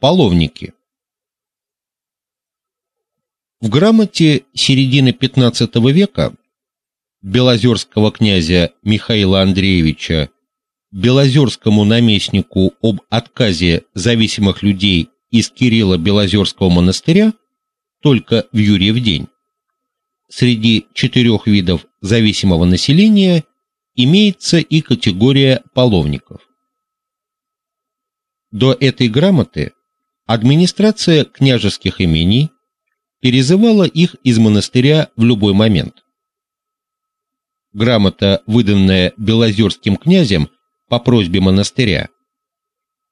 Половники. В грамоте середины XV века белозерского князя Михаила Андреевича белозерскому наместнику об отказе зависимых людей из Кирилла Белозерского монастыря только в Юрьев день среди четырех видов зависимого населения имеется и категория половников. До этой грамоты администрация княжеских имений перезывала их из монастыря в любой момент. Грамота, выданная Белозерским князем по просьбе монастыря,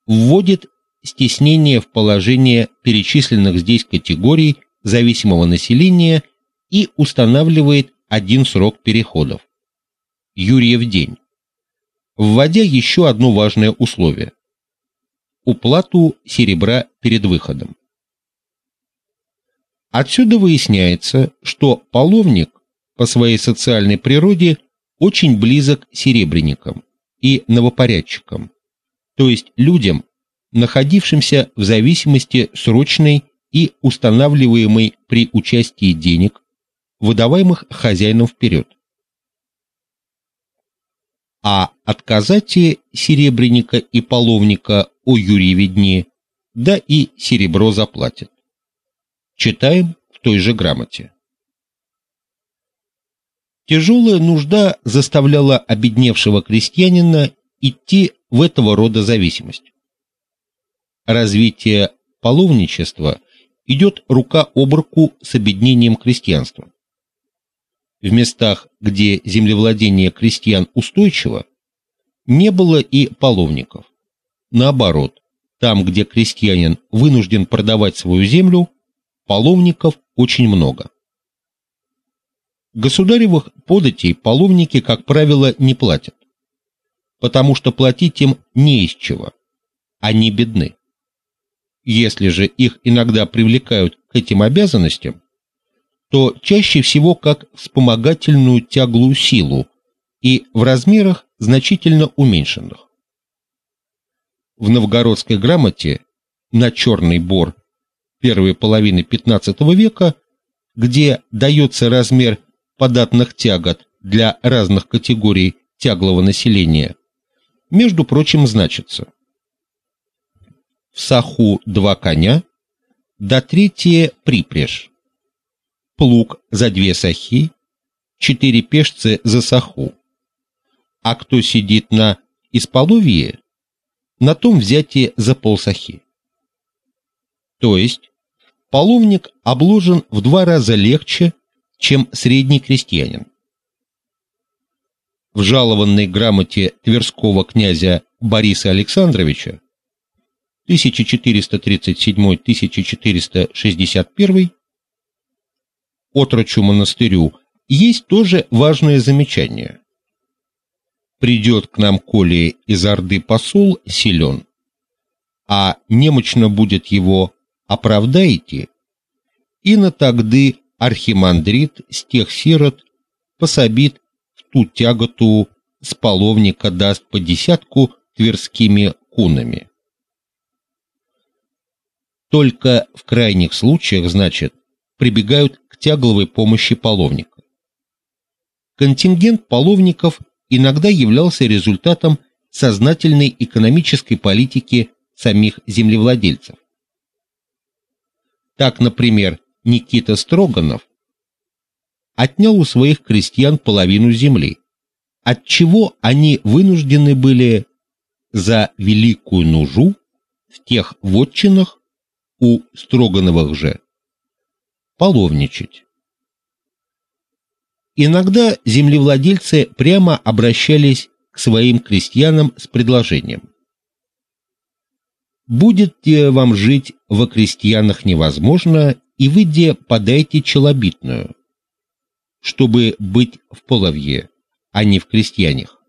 вводит стеснение в положение перечисленных здесь категорий зависимого населения и устанавливает один срок переходов. Юрьев день, вводя еще одно важное условие уплату серебра перед выходом. Отсюда выясняется, что половник по своей социальной природе очень близок серебряникам и новопорядчикам, то есть людям, находившимся в зависимости срочной и устанавливаемой при участии денег, выдаваемых хозяином вперед. А отказатие серебряника и половника о Юрьеве дне, да и серебро заплатят. Читаем в той же грамоте. Тяжелая нужда заставляла обедневшего крестьянина идти в этого рода зависимость. Развитие половничества идет рука об руку с обеднением крестьянства. В местах, где землевладение крестьян устойчиво, не было и половников. Наоборот, там, где крестьянин вынужден продавать свою землю, Половников очень много. Государевых податей половники, как правило, не платят, потому что платить им не из чего. Они бедны. Если же их иногда привлекают к этим обязанностям, то чаще всего как вспомогательную тяглую силу и в размерах значительно уменьшенных. В новгородской грамоте на черный бор первой половины XV века, где дается размер податных тягот для разных категорий тяглого населения, между прочим, значится: в саху два коня, до третье припряжь, плуг за две сахи, четыре пешцы за саху. А кто сидит на исполовье, на том взятие за полсахи. То есть половник обложен в два раза легче, чем средний крестьянин. В жалованной грамоте Тверского князя Бориса Александровича 1437-1461 отрочу монастырю есть тоже важное замечание. Придет к нам коли из Орды посол силен, а немощно будет его оправдаете, и на тогды архимандрит с тех сирот пособит в ту тяготу с половника даст по десятку тверскими кунами. Только в крайних случаях, значит, прибегают к тягловой помощи половника. Контингент половников иногда являлся результатом сознательной экономической политики самих землевладельцев. Так, например, Никита Строганов отнял у своих крестьян половину земли, от чего они вынуждены были за великую нужу в тех вотчинах у Строгановых же половничать. Иногда землевладельцы прямо обращались к своим крестьянам с предложением: Будете вам жить во крестьянах невозможно, и вы де подайте челобитную, чтобы быть в половье, а не в крестьянах.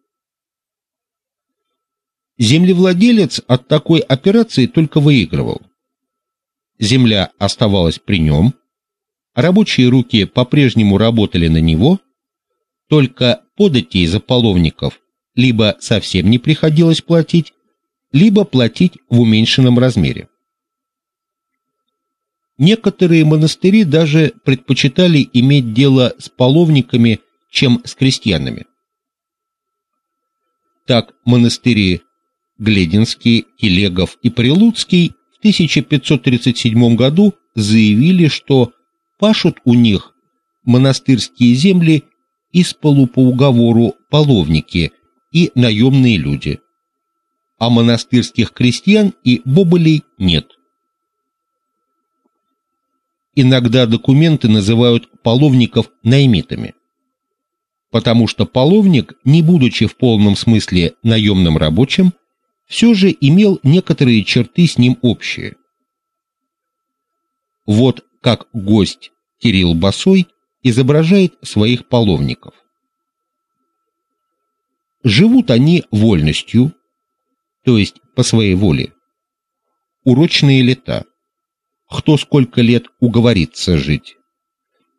Землевладелец от такой операции только выигрывал. Земля оставалась при нем, рабочие руки по-прежнему работали на него, только податей за половников либо совсем не приходилось платить, либо платить в уменьшенном размере. Некоторые монастыри даже предпочитали иметь дело с половниками, чем с крестьянами. Так монастыри Глединский, Телегов и Прилуцкий в 1537 году заявили, что пашут у них монастырские земли из полу по уговору половники и наемные люди, а монастырских крестьян и бобылей нет. Иногда документы называют половников наймитами, потому что половник, не будучи в полном смысле наемным рабочим, все же имел некоторые черты с ним общие. Вот как гость Кирилл Басой изображает своих половников. Живут они вольностью, то есть по своей воле. Урочные лета. Кто сколько лет уговорится жить.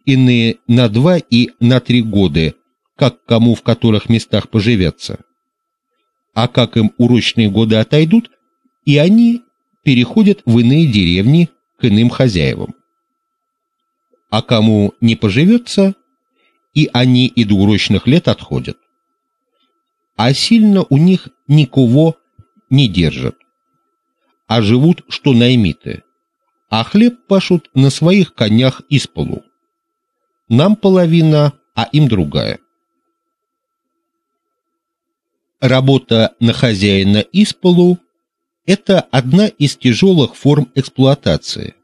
Иные на два и на три года, как кому в которых местах поживется. А как им урочные годы отойдут, и они переходят в иные деревни к иным хозяевам а кому не поживется, и они и до урочных лет отходят. А сильно у них никого не держат, а живут что наймиты, а хлеб пашут на своих конях из полу. Нам половина, а им другая. Работа на хозяина из полу – это одна из тяжелых форм эксплуатации,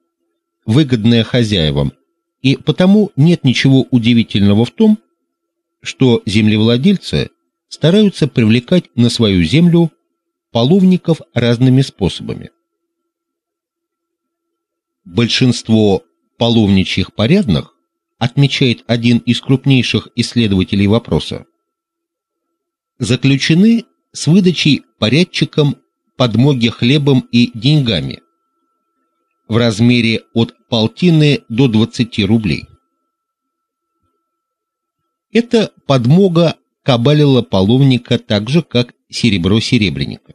выгодная хозяевам и потому нет ничего удивительного в том, что землевладельцы стараются привлекать на свою землю половников разными способами. Большинство половничьих порядных, отмечает один из крупнейших исследователей вопроса, заключены с выдачей порядчикам подмоги хлебом и деньгами, в размере от полтины до 20 рублей. Эта подмога кабалила половника так же, как серебро серебряника.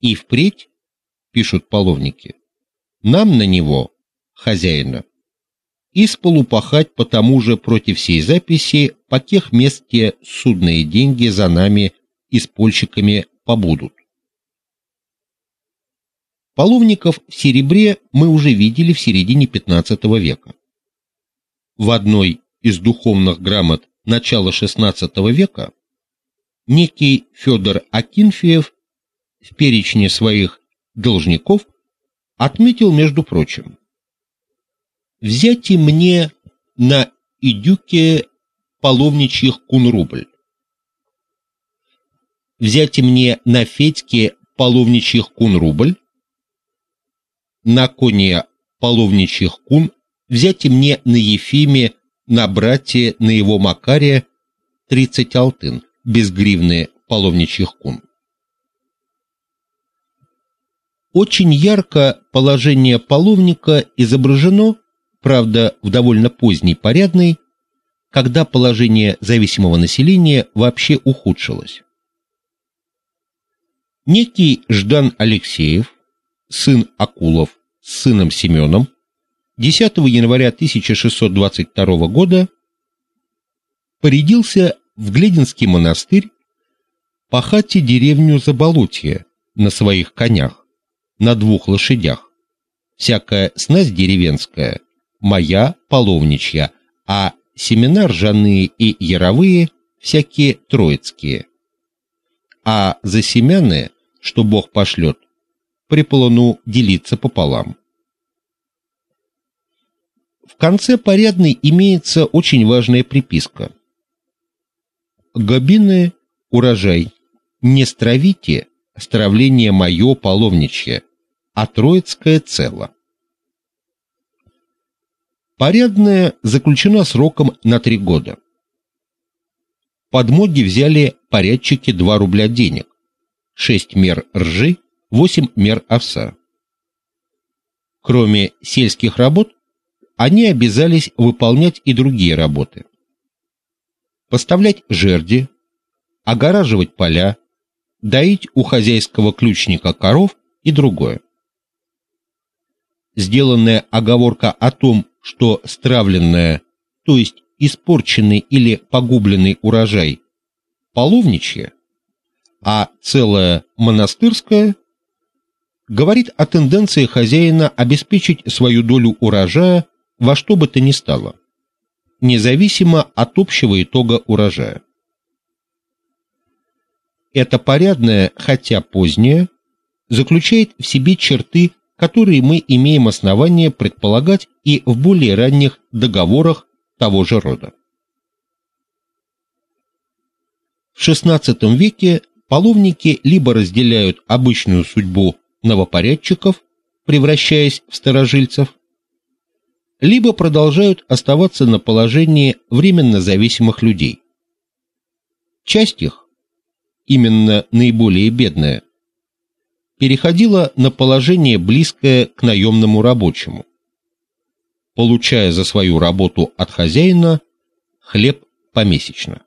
И впредь, пишут половники, нам на него, хозяина, из полупахать по тому же против всей записи, по тех месте судные деньги за нами и с польщиками побудут. Половников в серебре мы уже видели в середине XV века. В одной из духовных грамот начала XVI века некий Федор Акинфеев в перечне своих должников отметил, между прочим, «Взяйте мне на идюке половничьих кун рубль, взяйте мне на Федьке половничьих кун рубль, на коне половничьих кун, взять и мне на Ефиме, на брате, на его Макаре тридцать алтын, без гривны половничьих кун. Очень ярко положение половника изображено, правда, в довольно поздней порядной, когда положение зависимого населения вообще ухудшилось. Некий Ждан Алексеев сын Акулов с сыном Семеном 10 января 1622 года порядился в Глединский монастырь пахать деревню Заболотье на своих конях, на двух лошадях. Всякая снасть деревенская моя половничья, а семена ржаные и яровые всякие троицкие. А за семяны, что Бог пошлет, приплану делиться пополам. В конце порядной имеется очень важная приписка. Габины урожай, не стравите стравление мое половничье, а троицкое цело. Порядная заключена сроком на три года. Подмоги взяли порядчики 2 рубля денег, 6 мер ржи 8 мер овса. Кроме сельских работ, они обязались выполнять и другие работы. Поставлять жерди, огораживать поля, доить у хозяйского ключника коров и другое. сделанная оговорка о том, что стравленное, то есть испорченный или погубленный урожай половничье, а целое монастырское говорит о тенденции хозяина обеспечить свою долю урожая во что бы то ни стало, независимо от общего итога урожая. Это порядное, хотя позднее, заключает в себе черты, которые мы имеем основание предполагать и в более ранних договорах того же рода. В XVI веке половники либо разделяют обычную судьбу новопорядчиков, превращаясь в старожильцев, либо продолжают оставаться на положении временно зависимых людей. Часть их, именно наиболее бедная, переходила на положение близкое к наемному рабочему, получая за свою работу от хозяина хлеб помесячно.